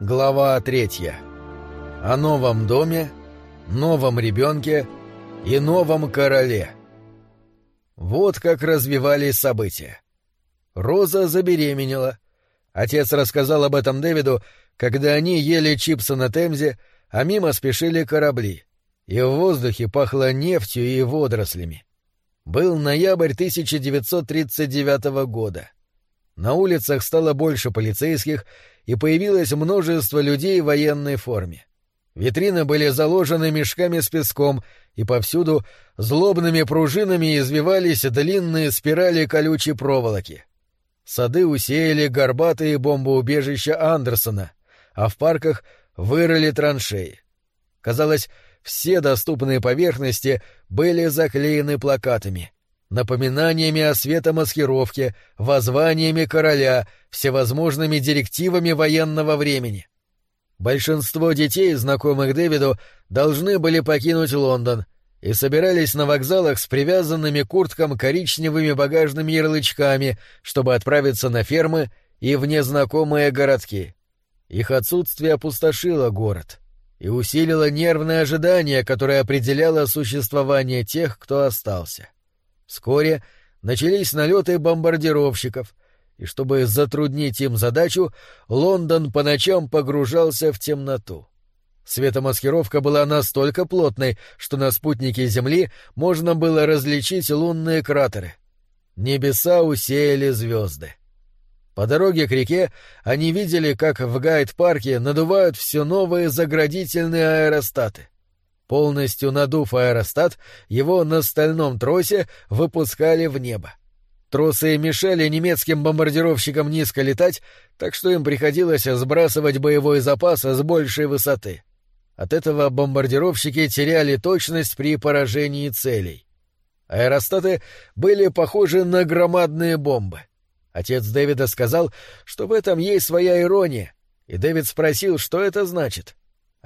Глава третья. О новом доме, новом ребенке и новом короле. Вот как развивались события. Роза забеременела. Отец рассказал об этом Дэвиду, когда они ели чипсы на Темзе, а мимо спешили корабли, и в воздухе пахло нефтью и водорослями. Был ноябрь 1939 года. На улицах стало больше полицейских, и появилось множество людей в военной форме. Витрины были заложены мешками с песком, и повсюду злобными пружинами извивались длинные спирали колючей проволоки. Сады усеяли горбатые бомбоубежища Андерсона, а в парках вырыли траншеи. Казалось, все доступные поверхности были заклеены плакатами, напоминаниями о светомаскировке, воззваниями короля, всевозможными директивами военного времени. Большинство детей, знакомых Дэвиду, должны были покинуть Лондон и собирались на вокзалах с привязанными курткам коричневыми багажными ярлычками, чтобы отправиться на фермы и в незнакомые городки. Их отсутствие опустошило город и усилило нервное ожидание, которое определяло существование тех, кто остался. Вскоре начались налеты бомбардировщиков, и чтобы затруднить им задачу, Лондон по ночам погружался в темноту. Светомаскировка была настолько плотной, что на спутнике Земли можно было различить лунные кратеры. Небеса усеяли звезды. По дороге к реке они видели, как в гайд-парке надувают все новые заградительные аэростаты. Полностью надув аэростат, его на стальном тросе выпускали в небо. Тросы мешали немецким бомбардировщикам низко летать, так что им приходилось сбрасывать боевой запас с большей высоты. От этого бомбардировщики теряли точность при поражении целей. Аэростаты были похожи на громадные бомбы. Отец Дэвида сказал, что в этом есть своя ирония, и Дэвид спросил, что это значит.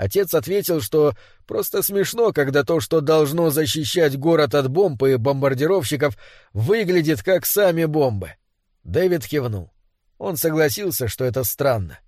Отец ответил, что просто смешно, когда то, что должно защищать город от бомб и бомбардировщиков, выглядит как сами бомбы. Дэвид кивнул. Он согласился, что это странно.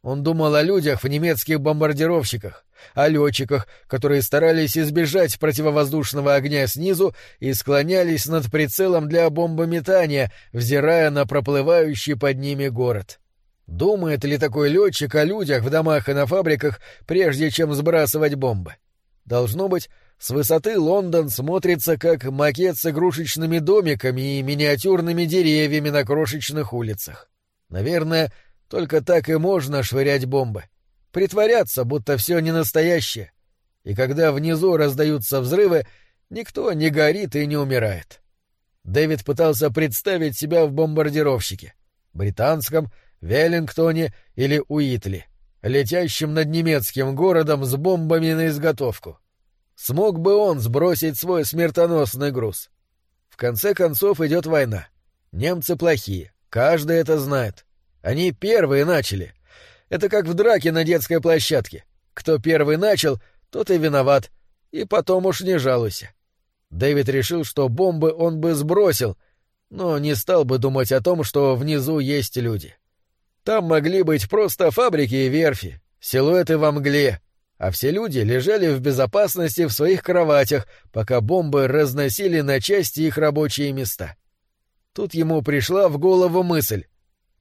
Он думал о людях в немецких бомбардировщиках, о летчиках, которые старались избежать противовоздушного огня снизу и склонялись над прицелом для бомбометания, взирая на проплывающий под ними город. — Думает ли такой летчик о людях в домах и на фабриках, прежде чем сбрасывать бомбы? Должно быть, с высоты Лондон смотрится как макет с игрушечными домиками и миниатюрными деревьями на крошечных улицах. Наверное, только так и можно швырять бомбы. Притворяться, будто все не настоящее. И когда внизу раздаются взрывы, никто не горит и не умирает. Дэвид пытался представить себя в бомбардировщике. Британском — Веллингтоне или Уитли, летящим над немецким городом с бомбами на изготовку. Смог бы он сбросить свой смертоносный груз? В конце концов идет война. Немцы плохие, каждый это знает. Они первые начали. Это как в драке на детской площадке. Кто первый начал, тот и виноват. И потом уж не жалуйся. Дэвид решил, что бомбы он бы сбросил, но не стал бы думать о том, что внизу есть люди. Там могли быть просто фабрики и верфи, силуэты во мгле, а все люди лежали в безопасности в своих кроватях, пока бомбы разносили на части их рабочие места. Тут ему пришла в голову мысль.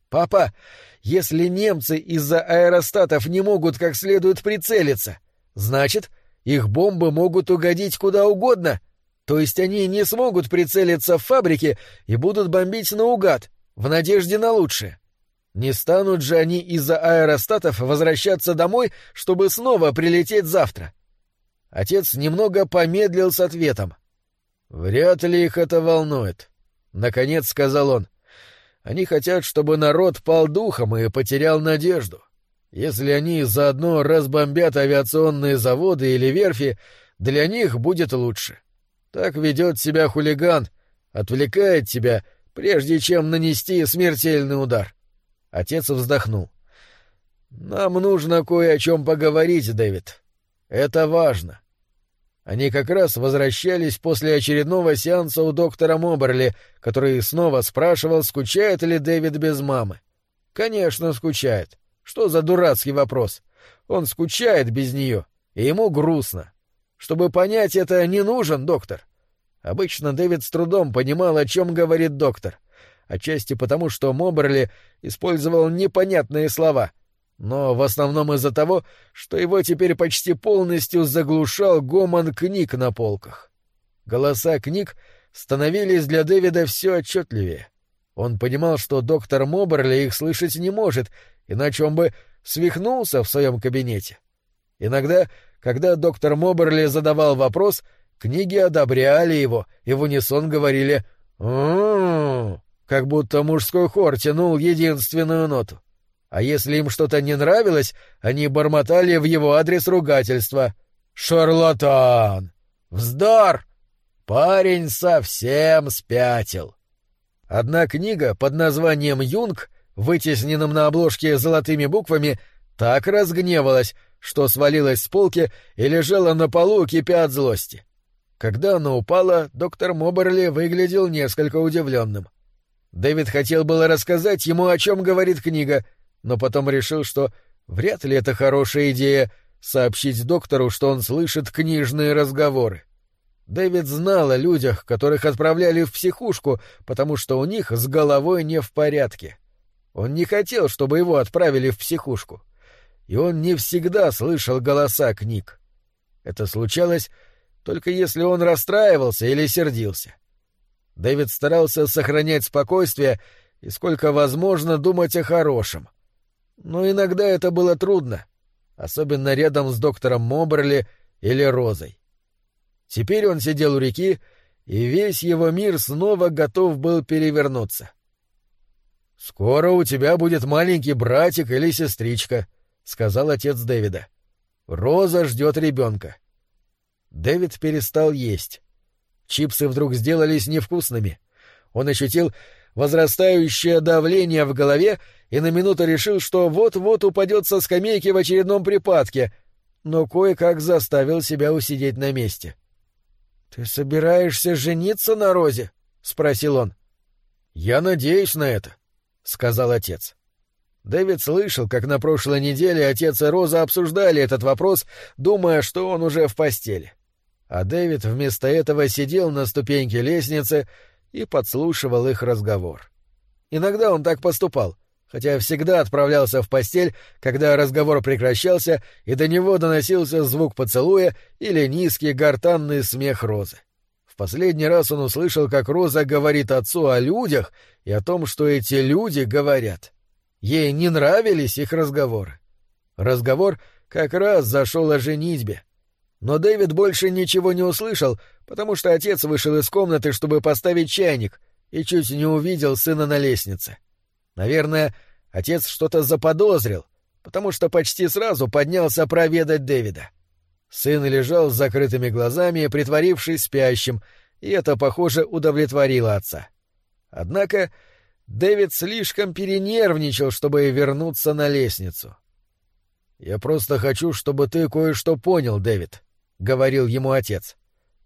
«Папа, если немцы из-за аэростатов не могут как следует прицелиться, значит, их бомбы могут угодить куда угодно, то есть они не смогут прицелиться в фабрике и будут бомбить наугад, в надежде на лучшее. Не станут же они из-за аэростатов возвращаться домой, чтобы снова прилететь завтра. Отец немного помедлил с ответом. «Вряд ли их это волнует», — наконец сказал он. «Они хотят, чтобы народ пал духом и потерял надежду. Если они заодно разбомбят авиационные заводы или верфи, для них будет лучше. Так ведет себя хулиган, отвлекает тебя, прежде чем нанести смертельный удар». Отец вздохнул. «Нам нужно кое о чем поговорить, Дэвид. Это важно». Они как раз возвращались после очередного сеанса у доктора Моберли, который снова спрашивал, скучает ли Дэвид без мамы. Конечно, скучает. Что за дурацкий вопрос? Он скучает без нее, и ему грустно. Чтобы понять это, не нужен доктор. Обычно Дэвид с трудом понимал, о чем говорит доктор. Отчасти потому, что Моберли использовал непонятные слова, но в основном из-за того, что его теперь почти полностью заглушал гомон книг на полках. Голоса книг становились для Дэвида все отчетливее. Он понимал, что доктор Моберли их слышать не может, иначе он бы свихнулся в своем кабинете. Иногда, когда доктор Моберли задавал вопрос, книги одобряли его и в унисон говорили «М-м-м», как будто мужской хор тянул единственную ноту. А если им что-то не нравилось, они бормотали в его адрес ругательства. «Шарлатан! Вздор! Парень совсем спятил!» Одна книга под названием «Юнг», вытесненным на обложке золотыми буквами, так разгневалась, что свалилась с полки и лежала на полу, кипя от злости. Когда она упала, доктор Моберли выглядел несколько удивленным. Дэвид хотел было рассказать ему, о чем говорит книга, но потом решил, что вряд ли это хорошая идея сообщить доктору, что он слышит книжные разговоры. Дэвид знал о людях, которых отправляли в психушку, потому что у них с головой не в порядке. Он не хотел, чтобы его отправили в психушку. И он не всегда слышал голоса книг. Это случалось только если он расстраивался или сердился. Дэвид старался сохранять спокойствие и сколько возможно думать о хорошем. Но иногда это было трудно, особенно рядом с доктором Моберли или Розой. Теперь он сидел у реки, и весь его мир снова готов был перевернуться. «Скоро у тебя будет маленький братик или сестричка», — сказал отец Дэвида. «Роза ждет ребенка». Дэвид перестал есть. Чипсы вдруг сделались невкусными. Он ощутил возрастающее давление в голове и на минуту решил, что вот-вот упадет со скамейки в очередном припадке, но кое-как заставил себя усидеть на месте. «Ты собираешься жениться на Розе?» — спросил он. «Я надеюсь на это», — сказал отец. Дэвид слышал, как на прошлой неделе отец и Роза обсуждали этот вопрос, думая, что он уже в постели. А Дэвид вместо этого сидел на ступеньке лестницы и подслушивал их разговор. Иногда он так поступал, хотя всегда отправлялся в постель, когда разговор прекращался, и до него доносился звук поцелуя или низкий гортанный смех Розы. В последний раз он услышал, как Роза говорит отцу о людях и о том, что эти люди говорят. Ей не нравились их разговоры. Разговор как раз зашел о женитьбе. Но Дэвид больше ничего не услышал, потому что отец вышел из комнаты, чтобы поставить чайник, и чуть не увидел сына на лестнице. Наверное, отец что-то заподозрил, потому что почти сразу поднялся проведать Дэвида. Сын лежал с закрытыми глазами, притворившись спящим, и это, похоже, удовлетворило отца. Однако Дэвид слишком перенервничал, чтобы вернуться на лестницу. «Я просто хочу, чтобы ты кое-что понял, Дэвид», — говорил ему отец.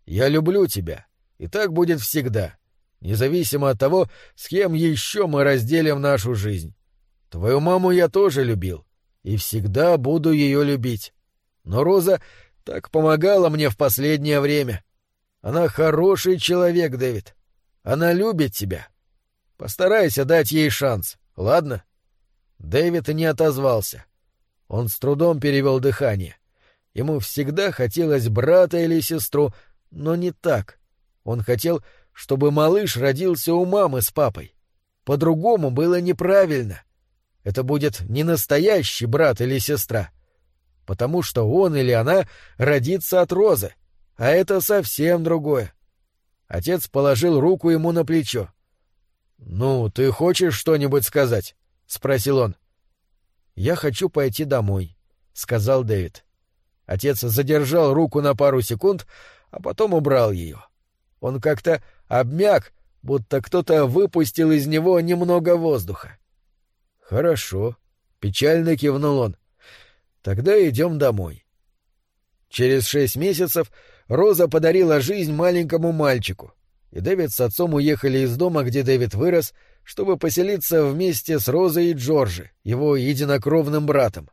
«Я люблю тебя, и так будет всегда независимо от того, с кем еще мы разделим нашу жизнь. Твою маму я тоже любил и всегда буду ее любить. Но Роза так помогала мне в последнее время. Она хороший человек, Дэвид. Она любит тебя. Постарайся дать ей шанс, ладно? Дэвид не отозвался. Он с трудом перевел дыхание. Ему всегда хотелось брата или сестру, но не так. Он хотел, чтобы малыш родился у мамы с папой. По-другому было неправильно. Это будет не настоящий брат или сестра, потому что он или она родится от розы, а это совсем другое. Отец положил руку ему на плечо. «Ну, ты хочешь что-нибудь сказать?» — спросил он. «Я хочу пойти домой», — сказал Дэвид. Отец задержал руку на пару секунд, а потом убрал ее. Он как-то обмяк, будто кто-то выпустил из него немного воздуха. «Хорошо», — печально кивнул он. «Тогда идем домой». Через шесть месяцев Роза подарила жизнь маленькому мальчику, и Дэвид с отцом уехали из дома, где Дэвид вырос, чтобы поселиться вместе с Розой и Джорджи, его единокровным братом.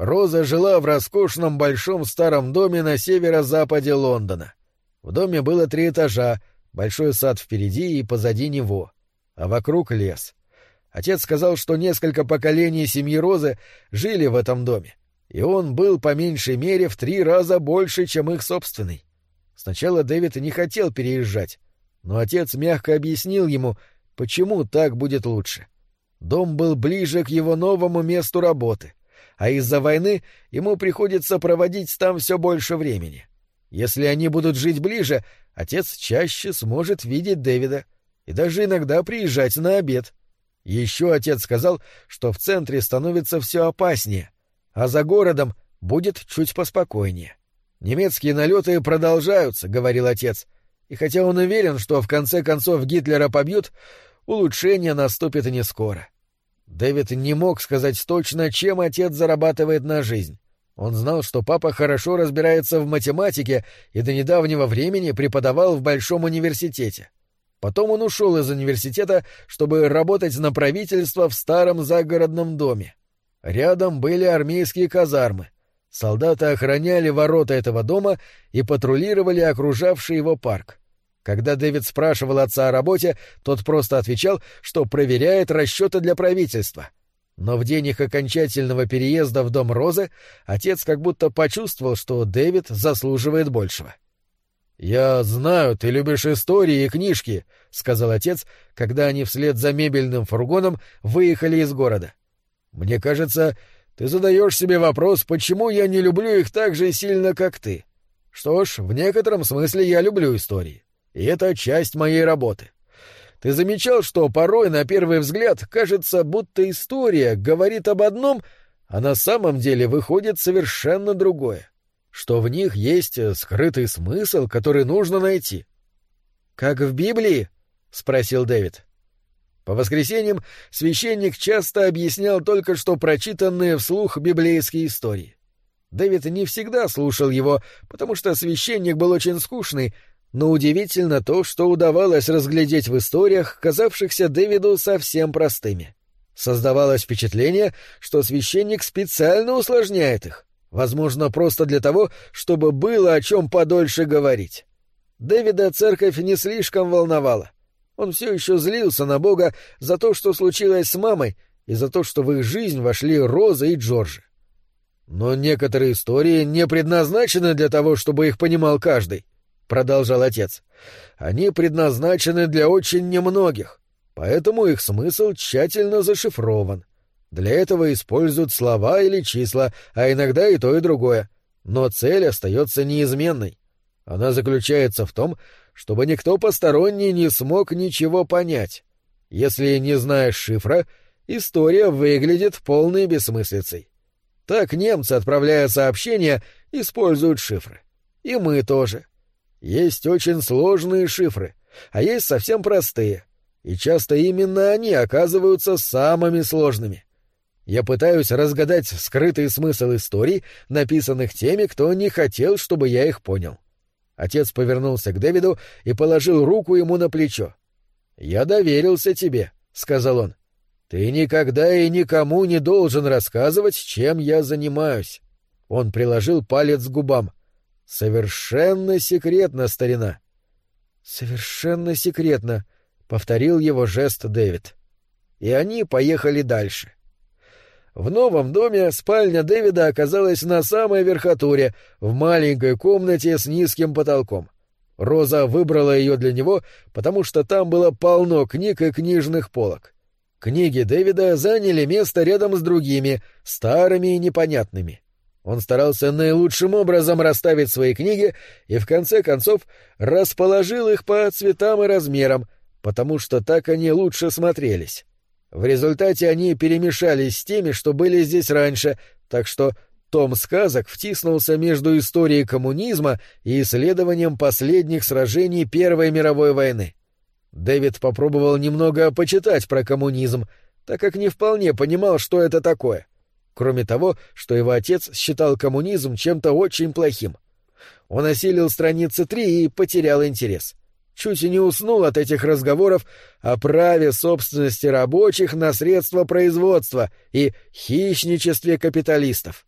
Роза жила в роскошном большом старом доме на северо-западе Лондона. В доме было три этажа, большой сад впереди и позади него, а вокруг лес. Отец сказал, что несколько поколений семьи Розы жили в этом доме, и он был по меньшей мере в три раза больше, чем их собственный. Сначала Дэвид не хотел переезжать, но отец мягко объяснил ему, почему так будет лучше. Дом был ближе к его новому месту работы, а из-за войны ему приходится проводить там все больше времени. Если они будут жить ближе, отец чаще сможет видеть Дэвида и даже иногда приезжать на обед. Еще отец сказал, что в центре становится все опаснее, а за городом будет чуть поспокойнее. «Немецкие налеты продолжаются», — говорил отец, и хотя он уверен, что в конце концов Гитлера побьют, улучшение наступит не скоро. Дэвид не мог сказать точно, чем отец зарабатывает на жизнь. Он знал, что папа хорошо разбирается в математике и до недавнего времени преподавал в большом университете. Потом он ушел из университета, чтобы работать на правительство в старом загородном доме. Рядом были армейские казармы. Солдаты охраняли ворота этого дома и патрулировали окружавший его парк. Когда Дэвид спрашивал отца о работе, тот просто отвечал, что проверяет расчеты для правительства. Но в день их окончательного переезда в дом Розы отец как будто почувствовал, что Дэвид заслуживает большего. «Я знаю, ты любишь истории и книжки», — сказал отец, когда они вслед за мебельным фургоном выехали из города. «Мне кажется, ты задаешь себе вопрос, почему я не люблю их так же сильно, как ты. Что ж, в некотором смысле я люблю истории. И это часть моей работы. Ты замечал, что порой на первый взгляд кажется, будто история говорит об одном, а на самом деле выходит совершенно другое, что в них есть скрытый смысл, который нужно найти. Как в Библии? спросил Дэвид. По воскресеньям священник часто объяснял только что прочитанные вслух библейские истории. Дэвид не всегда слушал его, потому что священник был очень скучный, но удивительно то, что удавалось разглядеть в историях, казавшихся Дэвиду совсем простыми. Создавалось впечатление, что священник специально усложняет их, возможно, просто для того, чтобы было о чем подольше говорить. Дэвида церковь не слишком волновала. Он все еще злился на Бога за то, что случилось с мамой, и за то, что в их жизнь вошли Роза и Джорджи. Но некоторые истории не предназначены для того, чтобы их понимал каждый продолжал отец. Они предназначены для очень немногих, поэтому их смысл тщательно зашифрован. Для этого используют слова или числа, а иногда и то, и другое. Но цель остается неизменной. Она заключается в том, чтобы никто посторонний не смог ничего понять. Если не знаешь шифра, история выглядит полной бессмыслицей. Так немцы, отправляя сообщения, используют шифры. И мы тоже. Есть очень сложные шифры, а есть совсем простые, и часто именно они оказываются самыми сложными. Я пытаюсь разгадать скрытый смысл историй, написанных теми, кто не хотел, чтобы я их понял. Отец повернулся к Дэвиду и положил руку ему на плечо. «Я доверился тебе», — сказал он. «Ты никогда и никому не должен рассказывать, чем я занимаюсь». Он приложил палец к губам. Совершенно секретно, старина. Совершенно секретно, повторил его жест Дэвид. И они поехали дальше. В новом доме спальня Дэвида оказалась на самой верхотуре, в маленькой комнате с низким потолком. Роза выбрала ее для него, потому что там было полно книг и книжных полок. Книги Дэвида заняли место рядом с другими, старыми и непонятными. Он старался наилучшим образом расставить свои книги и, в конце концов, расположил их по цветам и размерам, потому что так они лучше смотрелись. В результате они перемешались с теми, что были здесь раньше, так что том сказок втиснулся между историей коммунизма и исследованием последних сражений Первой мировой войны. Дэвид попробовал немного почитать про коммунизм, так как не вполне понимал, что это такое кроме того, что его отец считал коммунизм чем-то очень плохим. Он осилил страницы три и потерял интерес. чуть не уснул от этих разговоров о праве собственности рабочих на средства производства и хищничестве капиталистов.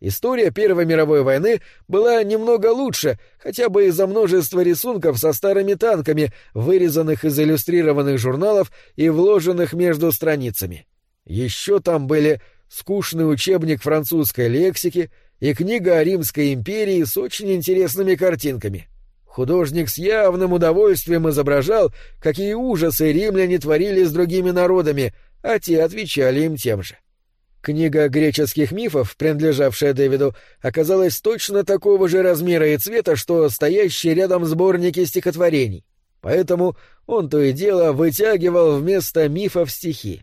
История Первой мировой войны была немного лучше, хотя бы из-за множества рисунков со старыми танками, вырезанных из иллюстрированных журналов и вложенных между страницами. Еще там были скучный учебник французской лексики и книга о Римской империи с очень интересными картинками. Художник с явным удовольствием изображал, какие ужасы римляне творили с другими народами, а те отвечали им тем же. Книга греческих мифов, принадлежавшая Дэвиду, оказалась точно такого же размера и цвета, что стоящие рядом сборники стихотворений. Поэтому он то и дело вытягивал вместо мифов стихи.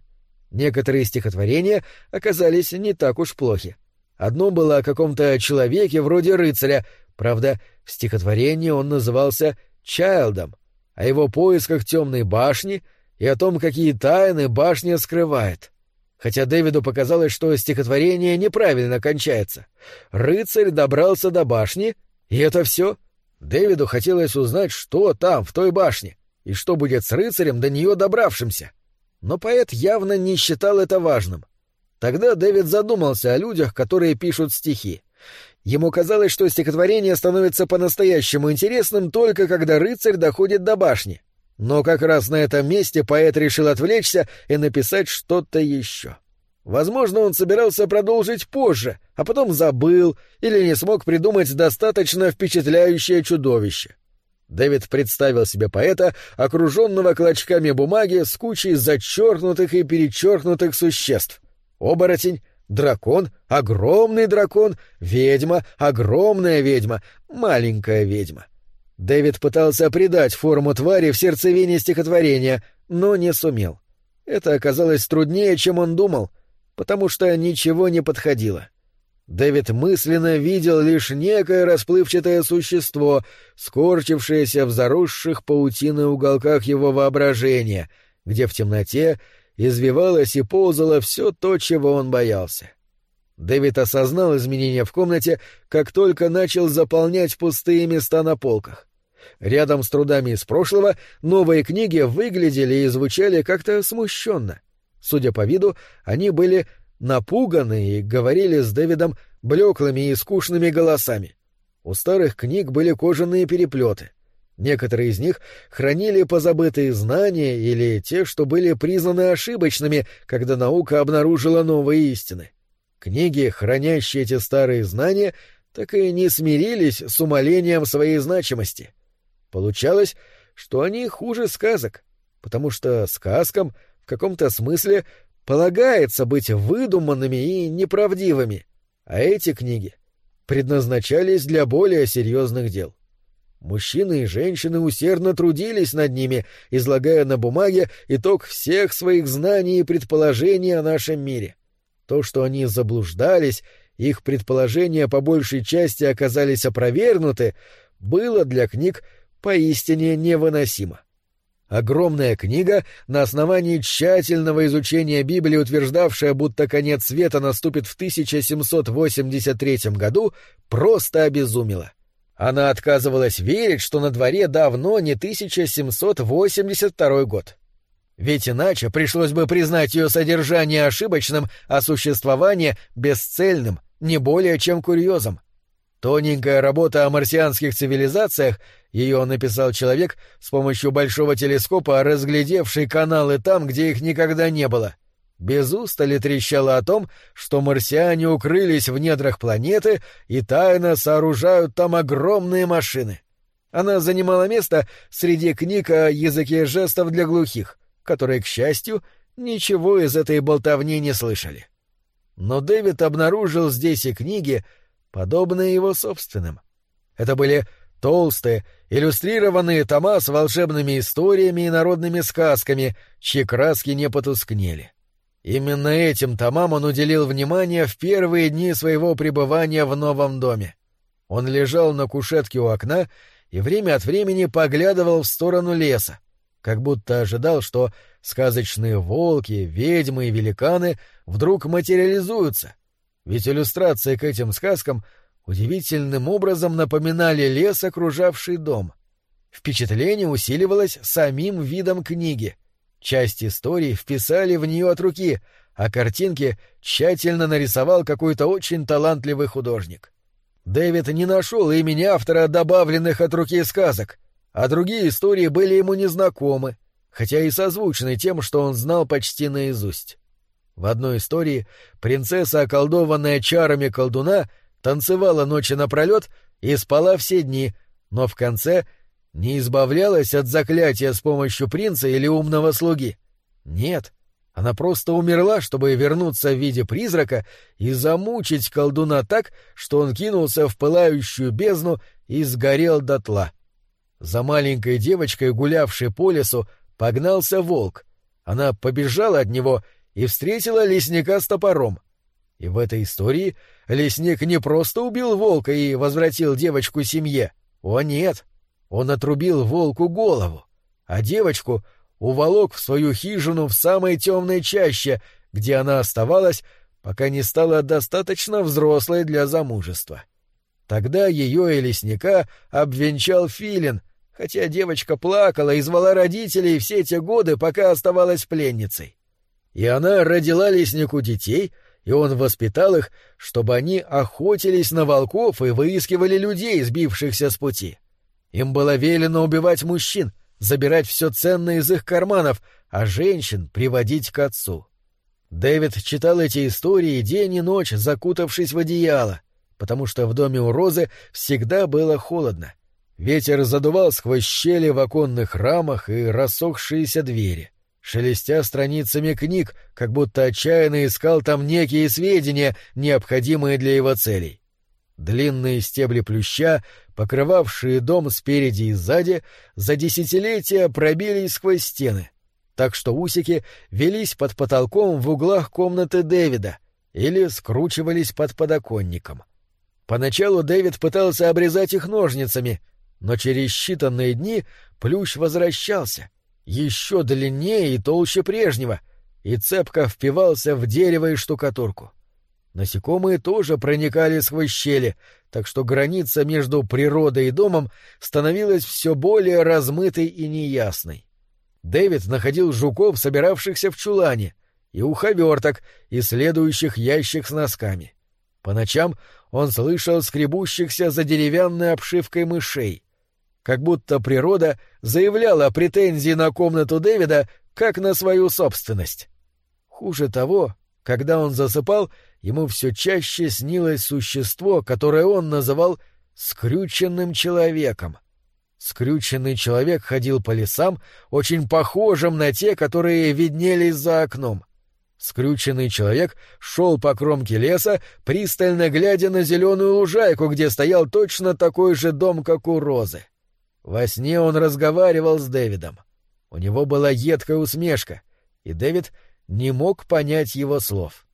Некоторые стихотворения оказались не так уж плохи. Одно было о каком-то человеке вроде рыцаря, правда, в стихотворении он назывался Чайлдом, о его поисках темной башни и о том, какие тайны башня скрывает хотя Дэвиду показалось, что стихотворение неправильно кончается. Рыцарь добрался до башни, и это все. Дэвиду хотелось узнать, что там, в той башне, и что будет с рыцарем до нее добравшимся. Но поэт явно не считал это важным. Тогда Дэвид задумался о людях, которые пишут стихи. Ему казалось, что стихотворение становится по-настоящему интересным только когда рыцарь доходит до башни. Но как раз на этом месте поэт решил отвлечься и написать что-то еще. Возможно, он собирался продолжить позже, а потом забыл или не смог придумать достаточно впечатляющее чудовище. Дэвид представил себе поэта, окруженного клочками бумаги с кучей зачеркнутых и перечеркнутых существ. Оборотень, дракон, огромный дракон, ведьма, огромная ведьма, маленькая ведьма. Дэвид пытался придать форму твари в сердцевине стихотворения, но не сумел. Это оказалось труднее, чем он думал, потому что ничего не подходило. Дэвид мысленно видел лишь некое расплывчатое существо, скорчившееся в заросших паутиной уголках его воображения, где в темноте извивалось и ползало все то, чего он боялся. Дэвид осознал изменения в комнате, как только начал заполнять пустые места на полках. Рядом с трудами из прошлого новые книги выглядели и звучали как-то смущенно. Судя по виду, они были напуганы и говорили с Дэвидом блеклыми и скучными голосами. У старых книг были кожаные переплеты. Некоторые из них хранили позабытые знания или те, что были признаны ошибочными, когда наука обнаружила новые истины. Книги, хранящие эти старые знания, так и не смирились с умолением своей значимости — Получалось, что они хуже сказок, потому что сказкам в каком-то смысле полагается быть выдуманными и неправдивыми, а эти книги предназначались для более серьезных дел. Мужчины и женщины усердно трудились над ними, излагая на бумаге итог всех своих знаний и предположений о нашем мире. То, что они заблуждались, их предположения по большей части оказались опровергнуты, было для книг поистине невыносимо. Огромная книга, на основании тщательного изучения Библии, утверждавшая, будто конец света наступит в 1783 году, просто обезумела. Она отказывалась верить, что на дворе давно не 1782 год. Ведь иначе пришлось бы признать ее содержание ошибочным, а существование бесцельным, не более чем курьезом. Тоненькая работа о марсианских цивилизациях, ее написал человек с помощью большого телескопа, разглядевший каналы там, где их никогда не было. Без устали трещала о том, что марсиане укрылись в недрах планеты и тайно сооружают там огромные машины. Она занимала место среди книг о языке жестов для глухих, которые, к счастью, ничего из этой болтовни не слышали. Но Дэвид обнаружил здесь и книги, подобные его собственным. Это были толстые, иллюстрированные тома с волшебными историями и народными сказками, чьи краски не потускнели. Именно этим томам он уделил внимание в первые дни своего пребывания в новом доме. Он лежал на кушетке у окна и время от времени поглядывал в сторону леса, как будто ожидал, что сказочные волки, ведьмы и великаны вдруг материализуются, ведь иллюстрации к этим сказкам удивительным образом напоминали лес, окружавший дом. Впечатление усиливалось самим видом книги. Часть истории вписали в нее от руки, а картинки тщательно нарисовал какой-то очень талантливый художник. Дэвид не нашел имени автора добавленных от руки сказок, а другие истории были ему незнакомы, хотя и созвучны тем, что он знал почти наизусть. В одной истории принцесса, околдованная чарами колдуна, танцевала ночи напролет и спала все дни, но в конце не избавлялась от заклятия с помощью принца или умного слуги. Нет, она просто умерла, чтобы вернуться в виде призрака и замучить колдуна так, что он кинулся в пылающую бездну и сгорел дотла. За маленькой девочкой, гулявшей по лесу, погнался волк. Она побежала от него и встретила лесника с топором. И в этой истории лесник не просто убил волка и возвратил девочку семье. О нет! Он отрубил волку голову, а девочку уволок в свою хижину в самой темной чаще, где она оставалась, пока не стала достаточно взрослой для замужества. Тогда ее и лесника обвенчал Филин, хотя девочка плакала и звала родителей все те годы, пока оставалась пленницей. И она родила леснику детей, и он воспитал их, чтобы они охотились на волков и выискивали людей, сбившихся с пути. Им было велено убивать мужчин, забирать все ценное из их карманов, а женщин приводить к отцу. Дэвид читал эти истории день и ночь, закутавшись в одеяло, потому что в доме у Розы всегда было холодно. Ветер задувал сквозь щели в оконных рамах и рассохшиеся двери — шелестя страницами книг, как будто отчаянно искал там некие сведения, необходимые для его целей. Длинные стебли плюща, покрывавшие дом спереди и сзади, за десятилетия пробились сквозь стены, так что усики велись под потолком в углах комнаты Дэвида или скручивались под подоконником. Поначалу Дэвид пытался обрезать их ножницами, но через считанные дни плющ возвращался — еще длиннее и толще прежнего, и цепко впивался в дерево и штукатурку. Насекомые тоже проникали сквозь щели, так что граница между природой и домом становилась все более размытой и неясной. Дэвид находил жуков, собиравшихся в чулане, и уховерток, исследующих ящик с носками. По ночам он слышал скребущихся за деревянной обшивкой мышей — как будто природа заявляла претензии на комнату Дэвида как на свою собственность. Хуже того, когда он засыпал, ему все чаще снилось существо, которое он называл «скрюченным человеком». Скрюченный человек ходил по лесам, очень похожим на те, которые виднелись за окном. Скрюченный человек шел по кромке леса, пристально глядя на зеленую лужайку, где стоял точно такой же дом, как у Розы. Во сне он разговаривал с Дэвидом. У него была едкая усмешка, и Дэвид не мог понять его слов.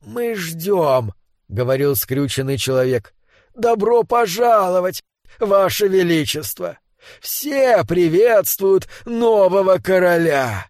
«Мы ждем», — говорил скрюченный человек. «Добро пожаловать, Ваше Величество! Все приветствуют нового короля!»